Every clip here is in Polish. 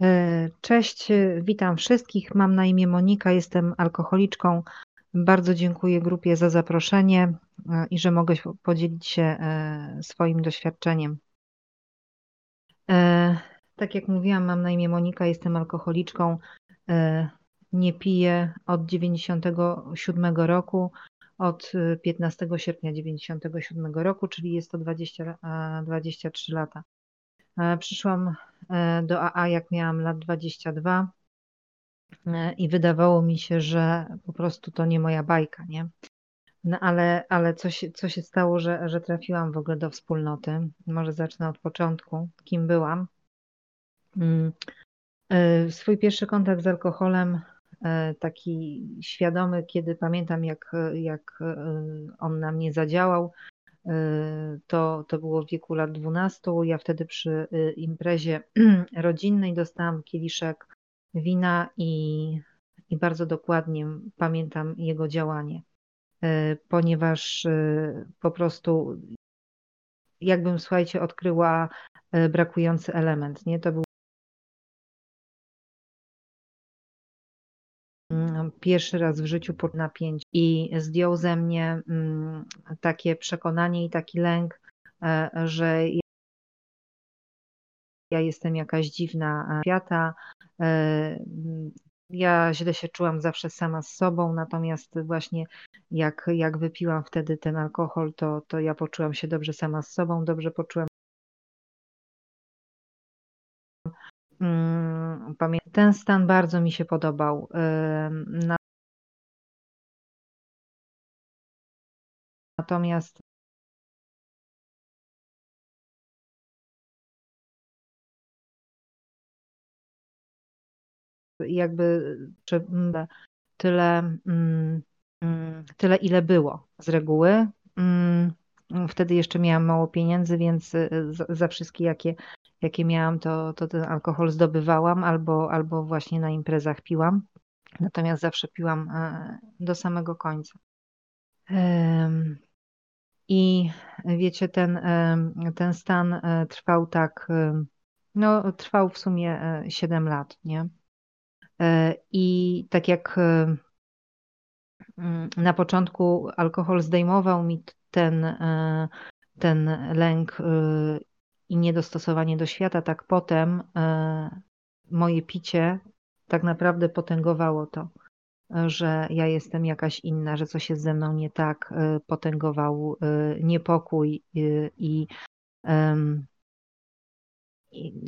E, cześć, witam wszystkich. Mam na imię Monika, jestem alkoholiczką. Bardzo dziękuję grupie za zaproszenie e, i że mogę podzielić się e, swoim doświadczeniem. Tak jak mówiłam, mam na imię Monika, jestem alkoholiczką. Nie piję od 97 roku, od 15 sierpnia 97 roku, czyli jest to 20, 23 lata. E, przyszłam e, do AA, jak miałam lat 22 e, i wydawało mi się, że po prostu to nie moja bajka, nie? No ale, ale co, się, co się stało, że, że trafiłam w ogóle do wspólnoty? Może zacznę od początku. Kim byłam? Mm, swój pierwszy kontakt z alkoholem, taki świadomy, kiedy pamiętam, jak, jak on na mnie zadziałał, to, to było w wieku lat 12. Ja wtedy przy y, imprezie rodzinnej dostałam kieliszek wina i, i bardzo dokładnie pamiętam jego działanie, y, ponieważ y, po prostu jakbym, słuchajcie, odkryła brakujący element. Nie? To był pierwszy raz w życiu pod napięcie i zdjął ze mnie mm, takie przekonanie i taki lęk, e, że ja jestem jakaś dziwna świata. E, ja źle się czułam zawsze sama z sobą, natomiast właśnie jak, jak wypiłam wtedy ten alkohol, to, to ja poczułam się dobrze sama z sobą, dobrze poczułam. Mm, ten stan bardzo mi się podobał. Natomiast jakby tyle, mm, mm, tyle ile było z reguły. Wtedy jeszcze miałam mało pieniędzy, więc y, za wszystkie jakie, jakie miałam, to, to ten alkohol zdobywałam albo, albo właśnie na imprezach piłam. Natomiast zawsze piłam e, do samego końca. I wiecie, ten, ten stan e, trwał tak, no trwał w sumie 7 e, lat, nie? I tak jak mm, na początku alkohol zdejmował mi ten, ten lęk i niedostosowanie do świata, tak potem moje picie tak naprawdę potęgowało to że ja jestem jakaś inna, że coś jest ze mną nie tak, y, potęgował y, niepokój i, i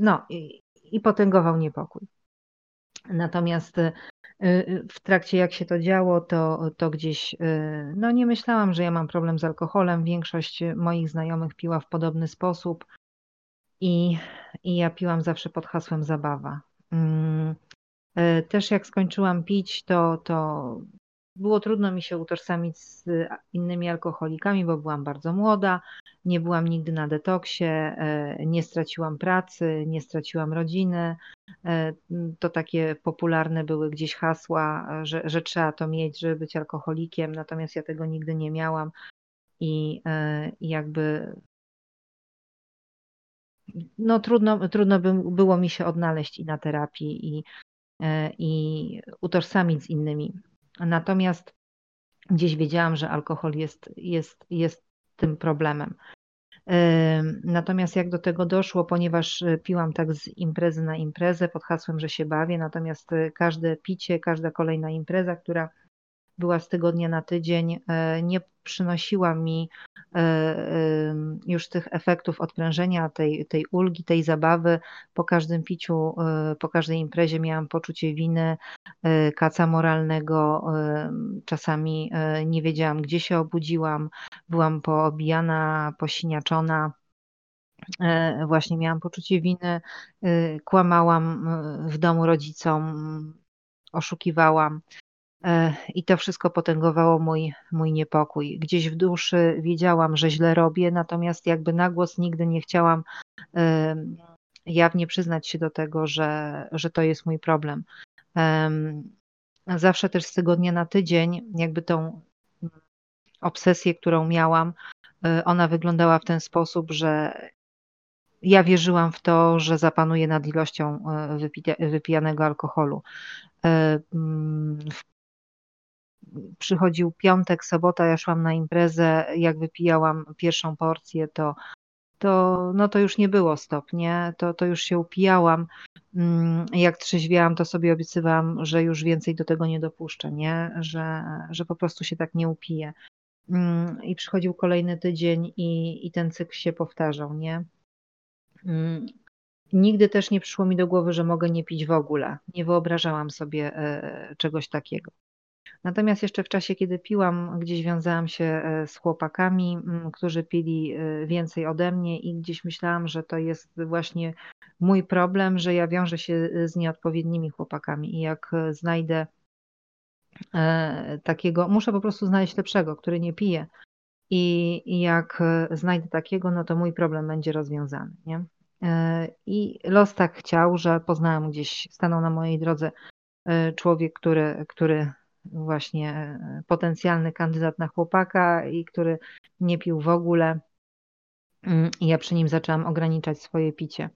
no, i, i potęgował niepokój. Natomiast w trakcie jak się to działo, to, to gdzieś no nie myślałam, że ja mam problem z alkoholem. Większość moich znajomych piła w podobny sposób i, i ja piłam zawsze pod hasłem zabawa. Mm, E, też jak skończyłam pić, to, to było trudno mi się utożsamić z innymi alkoholikami, bo byłam bardzo młoda, nie byłam nigdy na detoksie, e, nie straciłam pracy, nie straciłam rodziny. E, to takie popularne były gdzieś hasła, że, że trzeba to mieć, żeby być alkoholikiem, natomiast ja tego nigdy nie miałam i, i jakby no trudno, trudno by było mi się odnaleźć i na terapii i, E, i utożsamić z innymi. Natomiast gdzieś wiedziałam, że alkohol jest, jest, jest tym problemem. E, natomiast jak do tego doszło, ponieważ piłam tak z imprezy na imprezę pod hasłem, że się bawię, natomiast każde picie, każda kolejna impreza, która była z tygodnia na tydzień, e, nie przynosiła mi e, już tych efektów odprężenia, tej, tej ulgi, tej zabawy. Po każdym piciu, e, po każdej imprezie miałam poczucie winy, kaca moralnego. Czasami nie wiedziałam, gdzie się obudziłam, byłam poobijana, posiniaczona. Właśnie miałam poczucie winy, kłamałam w domu rodzicom, oszukiwałam. E, I to wszystko potęgowało mój, mój niepokój. Gdzieś w duszy wiedziałam, że źle robię, natomiast jakby na głos nigdy nie chciałam jawnie przyznać się do tego, że, że to jest mój problem. Zawsze też z tygodnia na tydzień, jakby tą obsesję, którą miałam, e, ona wyglądała w ten sposób, że ja wierzyłam w to, że zapanuję nad ilością wypijanego alkoholu. Przychodził piątek, sobota, ja szłam na imprezę, jak wypijałam pierwszą porcję, to, to, no to już nie było stop, nie? To, to już się upijałam. Mm, jak trzeźwiałam, to sobie obiecywałam, że już więcej do tego nie dopuszczę, nie? Że, że po prostu się tak nie upiję. Mm, I przychodził kolejny tydzień i, i ten cykl się powtarzał, nie? Mm, nigdy też nie przyszło mi do głowy, że mogę nie pić w ogóle. Nie wyobrażałam sobie e, czegoś takiego. Natomiast jeszcze w czasie, kiedy piłam, gdzieś wiązałam się e, z chłopakami, którzy pili e, więcej ode mnie i gdzieś myślałam, że to jest właśnie mój problem, że ja wiążę się z nieodpowiednimi chłopakami i jak znajdę takiego, muszę po prostu znaleźć lepszego, który nie pije. I, jak znajdę takiego, no to mój problem będzie rozwiązany. Nie? I los tak chciał, że poznałam gdzieś, stanął na mojej drodze człowiek, który, który właśnie e, potencjalny kandydat na chłopaka i który nie pił w ogóle. Mm, I ja przy nim zaczęłam ograniczać swoje picie.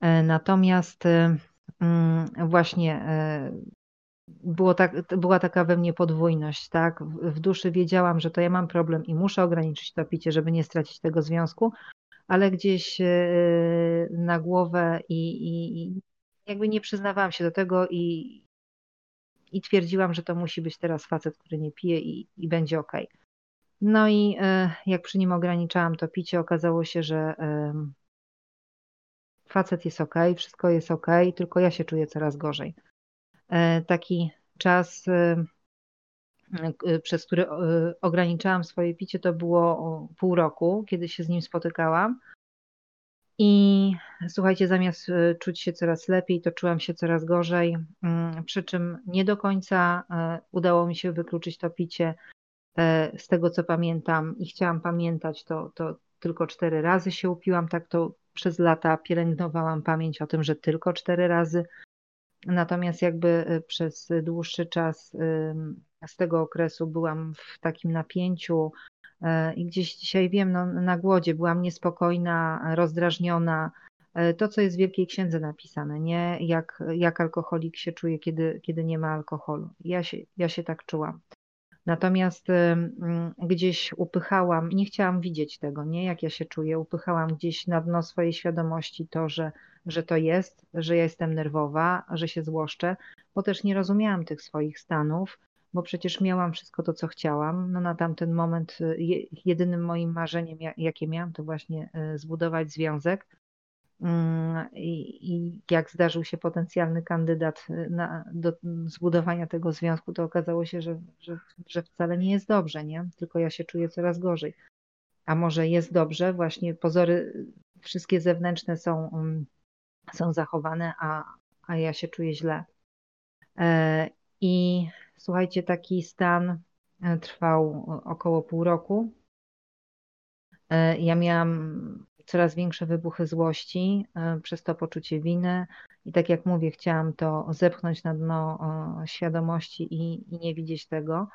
E, natomiast e, mm, właśnie było tak, była taka we mnie podwójność, tak? W duszy wiedziałam, że to ja mam problem i muszę ograniczyć to picie, żeby nie stracić tego związku, ale gdzieś na głowę i, i jakby nie przyznawałam się do tego i, i twierdziłam, że to musi być teraz facet, który nie pije i, i będzie ok. No i e, jak przy nim ograniczałam to picie, okazało się, że facet jest ok, wszystko jest ok, tylko ja się czuję coraz gorzej. E, taki czas, e, przez który ograniczałam swoje picie, to było pół roku, kiedy się z nim spotykałam. I słuchajcie, zamiast e, czuć się coraz lepiej, to czułam się coraz gorzej, mm, przy czym nie do końca e, udało mi się wykluczyć to picie e, z tego, co pamiętam i chciałam pamiętać, to, to tylko cztery razy się upiłam, tak to przez lata pielęgnowałam pamięć o tym, że tylko cztery razy. Natomiast jakby przez dłuższy czas z tego okresu byłam w takim napięciu, I gdzieś dzisiaj wiem, no, na głodzie byłam niespokojna, rozdrażniona. E, to, co jest w Wielkiej Księdze napisane, nie? Jak, jak alkoholik się czuje, kiedy, kiedy nie ma alkoholu. Ja się, ja się tak czułam. Natomiast gdzieś upychałam, nie chciałam widzieć tego, nie? Jak ja się czuję. Upychałam gdzieś na dno swojej świadomości to, że, że to jest, że ja jestem nerwowa, że się złoszczę, bo też nie rozumiałam tych swoich stanów bo przecież miałam wszystko to, co chciałam. No na tamten moment y, jedynym moim marzeniem, jakie miałam, to właśnie y, zbudować związek. Mm, I, jak zdarzył się potencjalny kandydat y, na, do zbudowania tego związku, to okazało się, że, że, że wcale nie jest dobrze, nie? Tylko ja się czuję coraz gorzej. A może jest dobrze, właśnie pozory wszystkie zewnętrzne są, mm, są zachowane, a, a ja się czuję źle. E, I Słuchajcie, taki stan e, trwał około pół roku. E, ja miałam coraz większe wybuchy złości, e, przez to poczucie winy i tak jak mówię, chciałam to zepchnąć na dno świadomości i, i nie widzieć tego.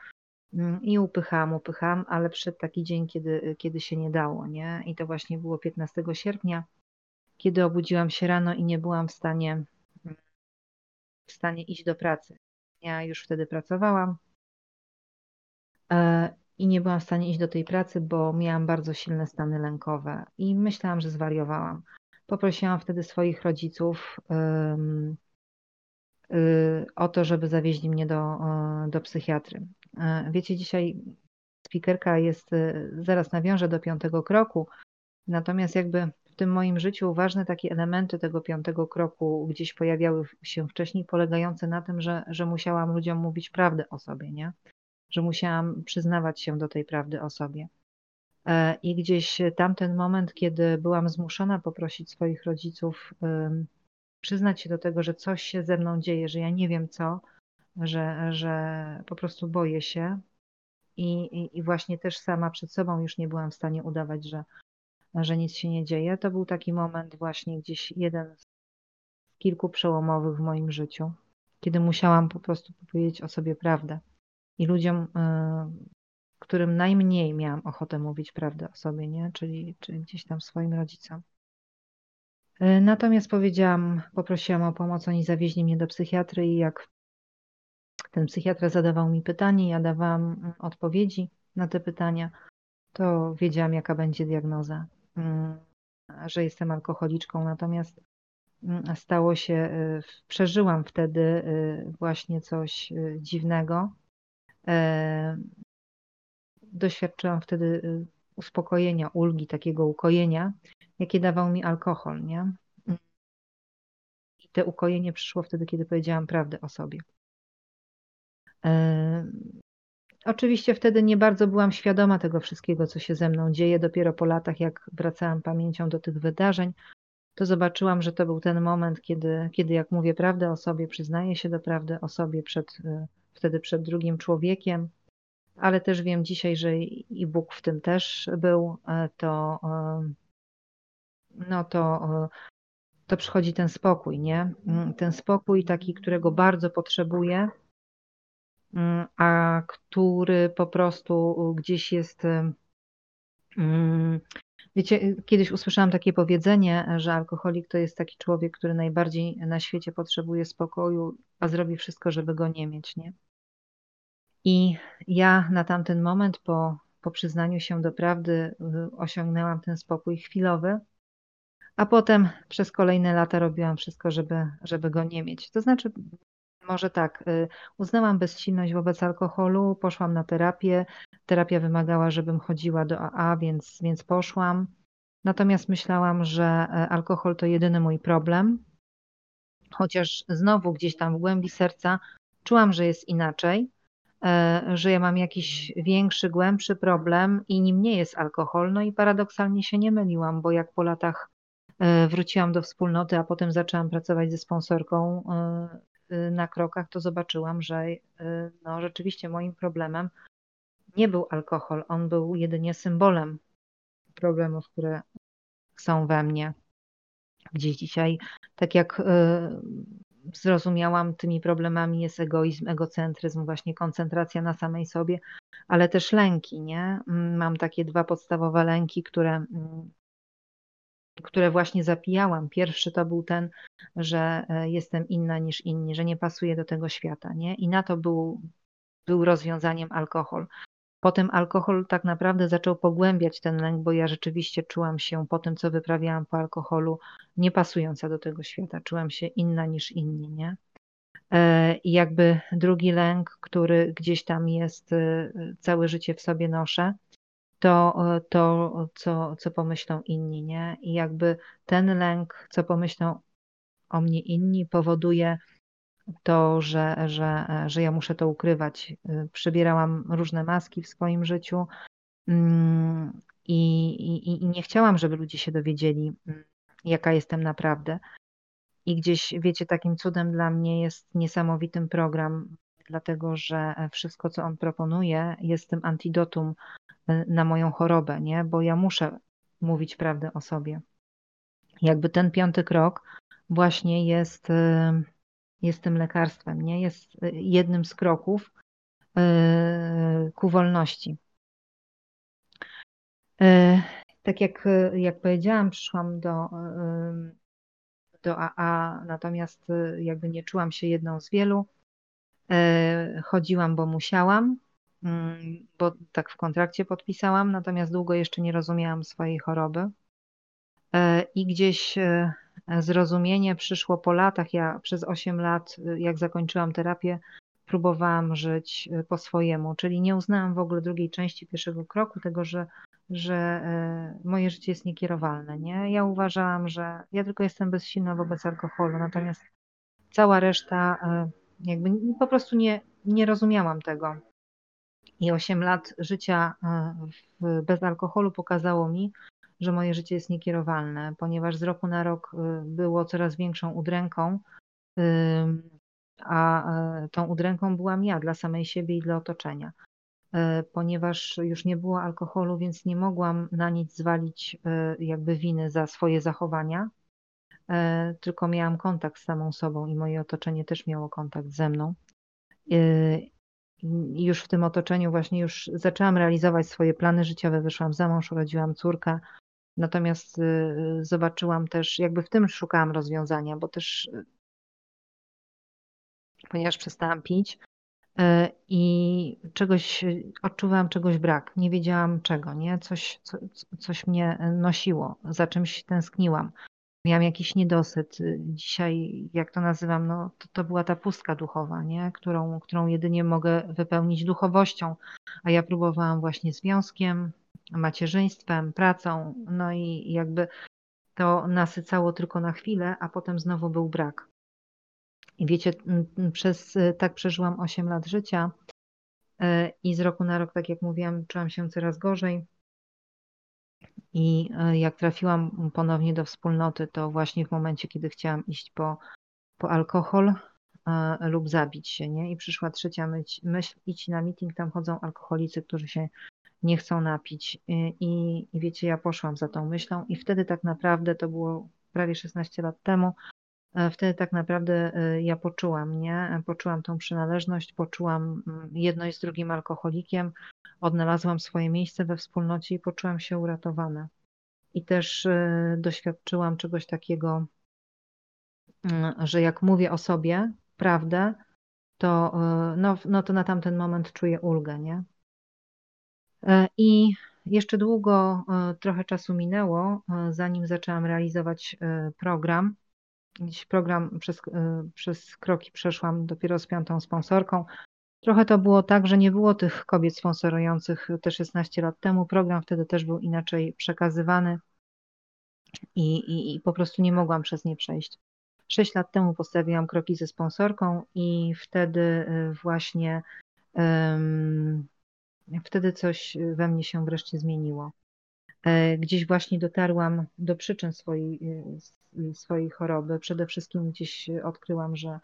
Mm, I upychałam, upychałam, ale przyszedł taki dzień, kiedy, kiedy się nie dało, nie? I to właśnie było 15 sierpnia, kiedy obudziłam się rano i nie byłam w stanie, w stanie iść do pracy. Ja już wtedy pracowałam e, i nie byłam w stanie iść do tej pracy, bo miałam bardzo silne stany lękowe i myślałam, że zwariowałam. Poprosiłam wtedy swoich rodziców y, o to, żeby zawieźli mnie do, do psychiatry. E, wiecie, dzisiaj spikerka jest, zaraz nawiążę do piątego kroku, natomiast jakby tym moim życiu ważne takie elementy tego piątego kroku gdzieś pojawiały się wcześniej, polegające na tym, że, że musiałam ludziom mówić prawdę o sobie, nie? Że musiałam przyznawać się do tej prawdy o sobie. E, I gdzieś tamten moment, kiedy byłam zmuszona poprosić swoich rodziców, przyznać się do tego, że coś się ze mną dzieje, że ja nie wiem co, że, że po prostu boję się. I, i, I właśnie też sama przed sobą już nie byłam w stanie udawać, że, że nic się nie dzieje. To był taki moment właśnie gdzieś jeden z kilku przełomowych w moim życiu, kiedy musiałam po prostu powiedzieć o sobie prawdę. I ludziom, y, którym najmniej miałam ochotę mówić prawdę o sobie, nie? Czyli, czyli gdzieś tam swoim rodzicom. Natomiast powiedziałam, poprosiłam o pomoc, oni zawieźli mnie do psychiatry i jak ten psychiatra zadawał mi pytanie, ja dawałam mm, odpowiedzi na te pytania, to wiedziałam, jaka będzie diagnoza, że jestem alkoholiczką. Natomiast mm, stało się, y, przeżyłam wtedy y, właśnie coś y, dziwnego. E, doświadczyłam wtedy uspokojenia, ulgi, takiego ukojenia, jakie dawał mi alkohol, nie? I te ukojenie przyszło wtedy, kiedy powiedziałam prawdę o sobie. E, oczywiście wtedy nie bardzo byłam świadoma tego wszystkiego, co się ze mną dzieje. Dopiero po latach, jak wracałam pamięcią do tych wydarzeń, to zobaczyłam, że to był ten moment, kiedy, kiedy jak mówię prawdę o sobie, przyznaję się do prawdy o sobie przed, e, wtedy przed drugim człowiekiem, ale też wiem dzisiaj, że i Bóg w tym też był, e, to, no to, to przychodzi ten spokój, nie? Mm, ten spokój taki, którego bardzo potrzebuję, a który po prostu gdzieś jest. Mm, wiecie, kiedyś usłyszałam takie powiedzenie, że alkoholik to jest taki człowiek, który najbardziej na świecie potrzebuje spokoju, a zrobi wszystko, żeby go nie mieć, nie? I ja na tamten moment, po, po przyznaniu się do prawdy, y, osiągnęłam ten spokój chwilowy, a potem przez kolejne lata robiłam wszystko, żeby, żeby go nie mieć. To znaczy, może tak, y, uznałam bezsilność wobec alkoholu, poszłam na terapię. Terapia wymagała, żebym chodziła do AA, więc, więc poszłam. Natomiast myślałam, że e, alkohol to jedyny mój problem. Chociaż znowu gdzieś tam w głębi serca czułam, że jest inaczej, e, że ja mam jakiś większy, głębszy problem i nim nie jest alkohol. No i paradoksalnie się nie myliłam, bo jak po latach e, wróciłam do wspólnoty, a potem zaczęłam pracować ze sponsorką na krokach, to zobaczyłam, że y, no, rzeczywiście moim problemem nie był alkohol, on był jedynie symbolem problemów, które są we mnie. Gdzieś dzisiaj, tak jak y, zrozumiałam, tymi problemami jest egoizm, egocentryzm, właśnie koncentracja na samej sobie, ale też lęki, nie? Mm, mam takie dwa podstawowe lęki, które mm, które właśnie zapijałam. Pierwszy to był ten, że e, jestem inna niż inni, że nie pasuję do tego świata, nie? I na to był, był rozwiązaniem alkohol. Potem alkohol tak naprawdę zaczął pogłębiać ten lęk, bo ja rzeczywiście czułam się po tym, co wyprawiałam po alkoholu, nie pasująca do tego świata. Czułam się inna niż inni, nie? E, I jakby drugi lęk, który gdzieś tam jest, e, całe życie w sobie noszę, to, to co, co pomyślą inni, nie? I jakby ten lęk, co pomyślą o mnie inni, powoduje to, że, że, że ja muszę to ukrywać. Przybierałam różne maski w swoim życiu mm, i, i, i nie chciałam, żeby ludzie się dowiedzieli, mm, jaka jestem naprawdę. I gdzieś, wiecie, takim cudem dla mnie jest niesamowitym program, dlatego że wszystko, co on proponuje, jest tym antidotum na moją chorobę, nie? Bo ja muszę mówić prawdę o sobie. Jakby ten piąty krok właśnie jest, y, jest tym lekarstwem, nie? Jest y, jednym z kroków y, ku wolności. Tak jak, jak powiedziałam, przyszłam do, do AA, natomiast jakby nie czułam się jedną z wielu. Chodziłam, bo musiałam, bo tak w kontrakcie podpisałam, natomiast długo jeszcze nie rozumiałam swojej choroby. E, I gdzieś e, zrozumienie przyszło po latach. Ja przez 8 lat, e, jak zakończyłam terapię, próbowałam żyć po swojemu, czyli nie uznałam w ogóle drugiej części pierwszego kroku, tego, że, że moje życie jest niekierowalne. Nie? Ja uważałam, że ja tylko jestem bezsilna wobec alkoholu, natomiast cała reszta jakby po prostu nie, nie rozumiałam tego. I 8 lat życia e, bez alkoholu pokazało mi, że moje życie jest niekierowalne, ponieważ z roku na rok e, było coraz większą udręką, a e, tą udręką byłam ja dla samej siebie i dla otoczenia. Ponieważ już nie było alkoholu, więc nie mogłam na nic zwalić jakby winy za swoje zachowania, tylko miałam kontakt z samą sobą i moje otoczenie też miało kontakt ze mną już w tym otoczeniu właśnie już zaczęłam realizować swoje plany życiowe, wyszłam za mąż, urodziłam córkę, Natomiast zobaczyłam też, jakby w tym szukałam rozwiązania, bo też ponieważ przestałam pić i czegoś, odczuwałam czegoś brak, nie wiedziałam czego, nie? Coś, co, coś mnie nosiło, za czymś tęskniłam miałam jakiś niedosyt. Dzisiaj, jak to nazywam, no, to, to była ta pustka duchowa, nie? Którą, którą jedynie mogę wypełnić duchowością, a ja próbowałam właśnie związkiem, macierzyństwem, pracą, no i jakby to nasycało tylko na chwilę, a potem znowu był brak. I wiecie, przez tak przeżyłam 8 lat życia e, i z roku na rok, tak jak mówiłam, czułam się coraz gorzej. I e, jak trafiłam ponownie do wspólnoty, to właśnie w momencie, kiedy chciałam iść po, po alkohol e, lub zabić się, nie? I przyszła trzecia myśl, myśl, idź na meeting, tam chodzą alkoholicy, którzy się nie chcą napić. I, I wiecie, ja poszłam za tą myślą i wtedy tak naprawdę, to było prawie 16 lat temu, wtedy tak naprawdę ja poczułam, nie? Poczułam tą przynależność, poczułam mm, jedność z drugim alkoholikiem, odnalazłam swoje miejsce we wspólnocie i poczułam się uratowana. I też e, doświadczyłam czegoś takiego, mm, że jak mówię o sobie prawdę, to, e, no, no to na tamten moment czuję ulgę, nie? E, I jeszcze długo, trochę czasu minęło, zanim zaczęłam realizować program. Dziś program przez, przez kroki przeszłam dopiero z piątą sponsorką. Trochę to było tak, że nie było tych kobiet sponsorujących te 16 lat temu. Program wtedy też był inaczej przekazywany i, i, i po prostu nie mogłam przez nie przejść. Sześć lat temu postawiłam kroki ze sponsorką i wtedy y, właśnie um, wtedy coś we mnie się wreszcie zmieniło. E, gdzieś właśnie dotarłam do przyczyn swojej, y, swojej choroby. Przede wszystkim gdzieś odkryłam, że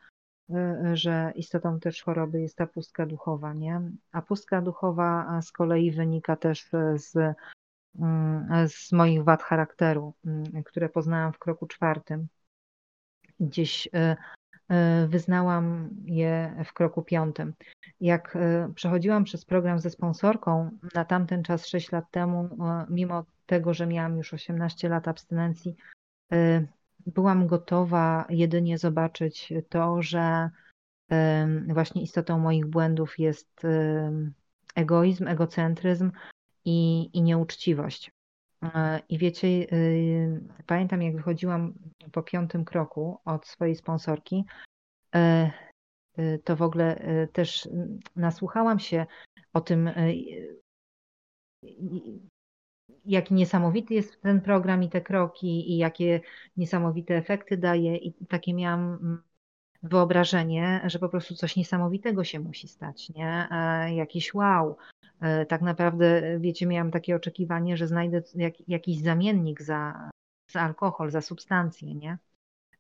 Y, że istotą też choroby jest ta pustka duchowa, nie? A pustka duchowa z kolei wynika też z, mm, z moich wad charakteru, mm, które poznałam w kroku czwartym. Gdzieś wyznałam je w kroku piątym. Jak przechodziłam przez program ze sponsorką na tamten czas 6 lat temu, mimo tego, że miałam już 18 lat abstynencji, byłam gotowa jedynie zobaczyć to, że właśnie istotą moich błędów jest egoizm, egocentryzm i, i nieuczciwość. E, I wiecie, y, pamiętam jak wychodziłam po piątym kroku od swojej sponsorki, e, to w ogóle też nasłuchałam się o tym, jaki niesamowity jest ten program i te kroki i jakie niesamowite efekty daje i takie miałam mm, wyobrażenie, że po prostu coś niesamowitego się musi stać, nie? E, jakiś wow. E, tak naprawdę, wiecie, miałam takie oczekiwanie, że znajdę jak, jakiś zamiennik za, za alkohol, za substancję, nie?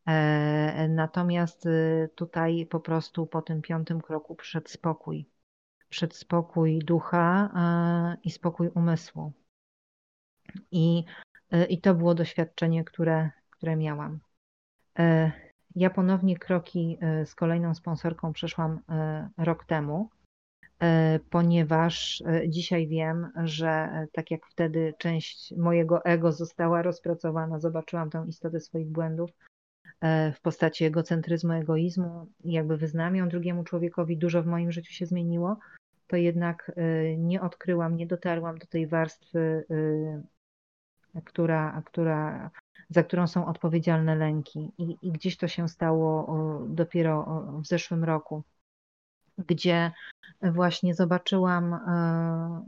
E, natomiast tutaj po prostu po tym piątym kroku przyszedł spokój. Przyszedł spokój ducha i spokój umysłu. I, e, i to było doświadczenie, które, które miałam. E, ja ponownie kroki e, z kolejną sponsorką przeszłam rok temu, ponieważ dzisiaj wiem, że tak jak wtedy część mojego ego została rozpracowana, zobaczyłam tę istotę swoich błędów w postaci egocentryzmu, egoizmu jakby wyznam ją drugiemu człowiekowi, dużo w moim życiu się zmieniło, to jednak nie odkryłam, nie dotarłam do tej warstwy która, która, za którą są odpowiedzialne lęki. I, I gdzieś to się stało dopiero w zeszłym roku, gdzie właśnie zobaczyłam, e,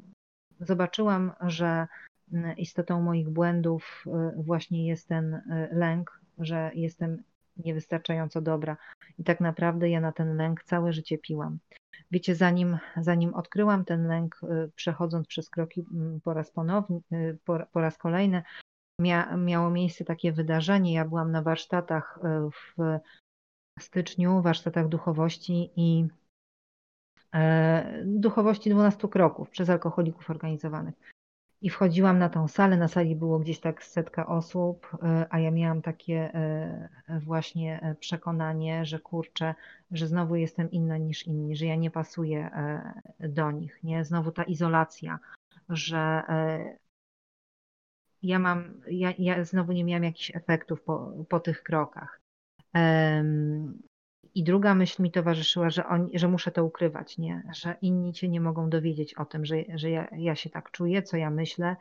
zobaczyłam, że istotą moich błędów e, właśnie jest ten e, lęk, że jestem niewystarczająco dobra. I tak naprawdę ja na ten lęk całe życie piłam. Wiecie, zanim, zanim odkryłam ten lęk, przechodząc przez kroki po raz ponowny, y, po, po raz kolejny, mia, miało miejsce takie wydarzenie. Ja byłam na warsztatach w styczniu, warsztatach duchowości i duchowości 12 kroków przez alkoholików organizowanych. I wchodziłam na tą salę, na sali było gdzieś tak setka osób, e, a ja miałam takie e, właśnie e, przekonanie, że kurczę, że znowu jestem inna niż inni, że ja nie pasuję do nich, nie? Znowu ta izolacja, że ja mam, ja, ja znowu nie miałam jakichś efektów po, po tych krokach. I druga myśl mi towarzyszyła, że, on, że muszę to ukrywać, nie? że inni cię nie mogą dowiedzieć o tym, że, że ja, ja się tak czuję, co ja myślę,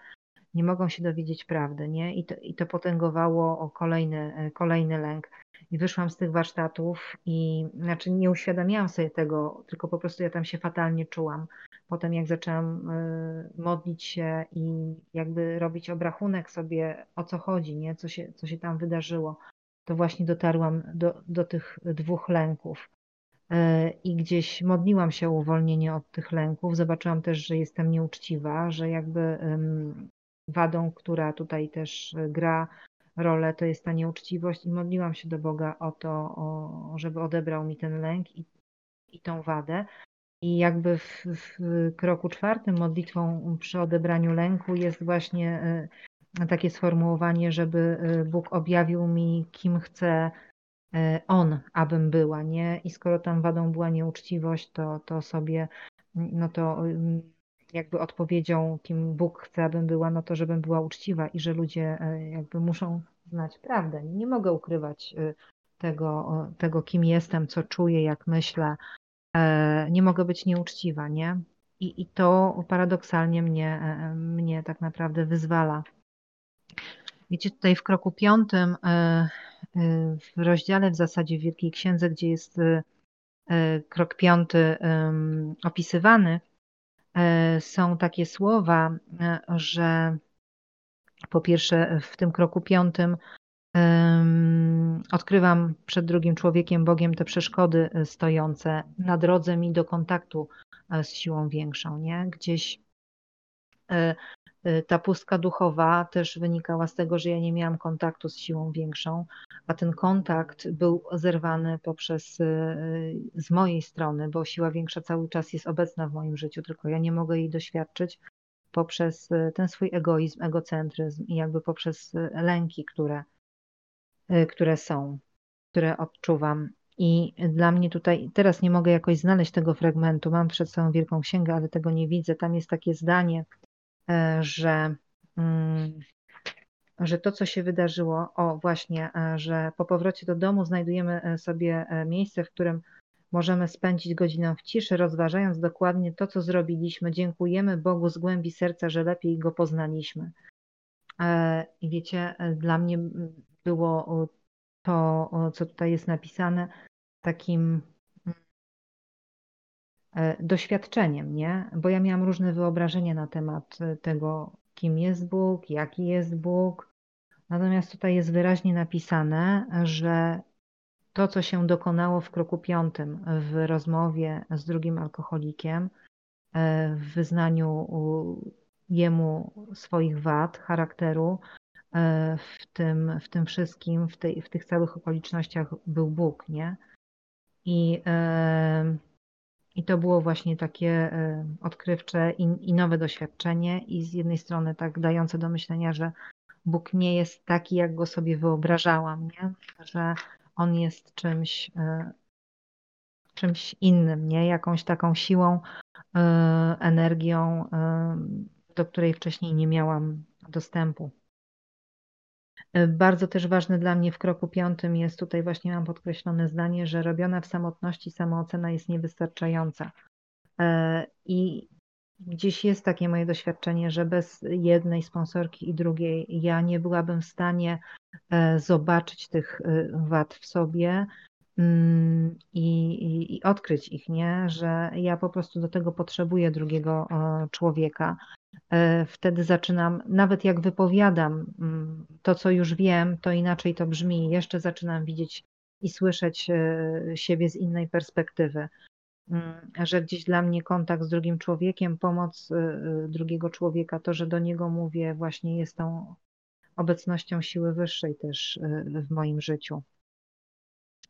nie mogą się dowiedzieć prawdy. Nie? I, to, I to potęgowało o kolejny, kolejny lęk. I wyszłam z tych warsztatów i znaczy nie uświadamiałam sobie tego, tylko po prostu ja tam się fatalnie czułam. Potem jak zaczęłam y, modlić się i jakby robić obrachunek sobie o co chodzi, nie? Co, się, co się tam wydarzyło, to właśnie dotarłam do, do tych dwóch lęków. Y, I gdzieś modliłam się o uwolnienie od tych lęków. Zobaczyłam też, że jestem nieuczciwa, że jakby wadą, która tutaj też gra rolę, to jest ta nieuczciwość i modliłam się do Boga o to, o, żeby odebrał mi ten lęk i, i tą wadę. I jakby w, w kroku czwartym modlitwą przy odebraniu lęku jest właśnie e, takie sformułowanie, żeby e, Bóg objawił mi, kim chce e, On, abym była, nie? I skoro tam wadą była nieuczciwość, to, to sobie, no to jakby odpowiedzią, kim Bóg chce, abym była, no to żebym była uczciwa i że ludzie e, jakby muszą znać prawdę. Nie mogę ukrywać e, tego, tego kim jestem, co czuję, jak myślę. E, nie mogę być nieuczciwa, nie? I, i to paradoksalnie mnie, mnie tak naprawdę wyzwala. Wiecie, tutaj w kroku piątym, w rozdziale w zasadzie w Wielkiej Księdze, gdzie jest krok piąty opisywany, E, są takie słowa, e, że po pierwsze w tym kroku piątym odkrywam przed drugim człowiekiem, Bogiem, te przeszkody e, stojące na drodze mi do kontaktu z siłą większą, nie? Gdzieś ta pustka duchowa też wynikała z tego, że ja nie miałam kontaktu z siłą większą, a ten kontakt był zerwany poprzez y, z mojej strony, bo siła większa cały czas jest obecna w moim życiu, tylko ja nie mogę jej doświadczyć poprzez y, ten swój egoizm, egocentryzm i jakby poprzez lęki, które, które są, które odczuwam. I dla mnie tutaj, teraz nie mogę jakoś znaleźć tego fragmentu, mam przed sobą wielką księgę, ale tego nie widzę. Tam jest takie zdanie, że, mm, że to, co się wydarzyło, o właśnie, e, że po powrocie do domu znajdujemy e, sobie miejsce, w którym możemy spędzić godzinę w ciszy, rozważając dokładnie to, co zrobiliśmy. Dziękujemy Bogu z głębi serca, że lepiej go poznaliśmy. I wiecie, dla mnie było to, co tutaj jest napisane, takim E, doświadczeniem, nie? Bo ja miałam różne wyobrażenia na temat e, tego, kim jest Bóg, jaki jest Bóg. Natomiast tutaj jest wyraźnie napisane, że to, co się dokonało w kroku piątym w rozmowie z drugim alkoholikiem, e, w wyznaniu jemu swoich wad, charakteru, w tym, w tym wszystkim, w, tej, w tych całych okolicznościach był Bóg, nie? I i to było właśnie takie e, odkrywcze i, i nowe doświadczenie, i z jednej strony tak dające do myślenia, że Bóg nie jest taki, jak go sobie wyobrażałam, nie? że on jest czymś, e, czymś innym, nie? jakąś taką siłą, e, energią, do której wcześniej nie miałam dostępu. Bardzo też ważne dla mnie w kroku piątym jest tutaj właśnie mam podkreślone zdanie, że robiona w samotności samoocena jest niewystarczająca. E, I gdzieś jest takie moje doświadczenie, że bez jednej sponsorki i drugiej ja nie byłabym w stanie e, zobaczyć tych e, wad w sobie mm, i, i, i odkryć ich, nie? Że ja po prostu do tego potrzebuję drugiego człowieka. E, wtedy zaczynam, nawet jak wypowiadam mm, to, co już wiem, to inaczej to brzmi. Jeszcze zaczynam widzieć i słyszeć e, siebie z innej perspektywy. Mm, że gdzieś dla mnie kontakt z drugim człowiekiem, pomoc e, drugiego człowieka, to, że do niego mówię, właśnie jest tą obecnością siły wyższej też w moim życiu.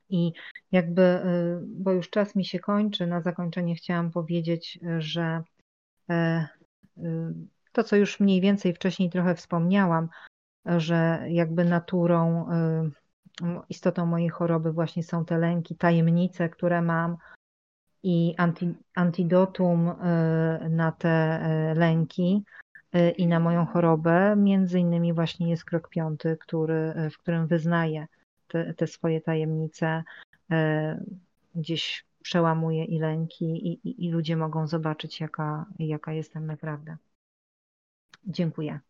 I jakby, bo już czas mi się kończy, na zakończenie chciałam powiedzieć, że to, co już mniej więcej wcześniej trochę wspomniałam, że jakby naturą, y, istotą mojej choroby właśnie są te lęki, tajemnice, które mam i anti, antidotum y, na te y, lęki i na moją chorobę. Między innymi właśnie jest krok piąty, który, w którym wyznaję te, te swoje tajemnice, gdzieś przełamuję i lęki i, i, i ludzie mogą zobaczyć, jaka, jaka jestem naprawdę. Dziękuję.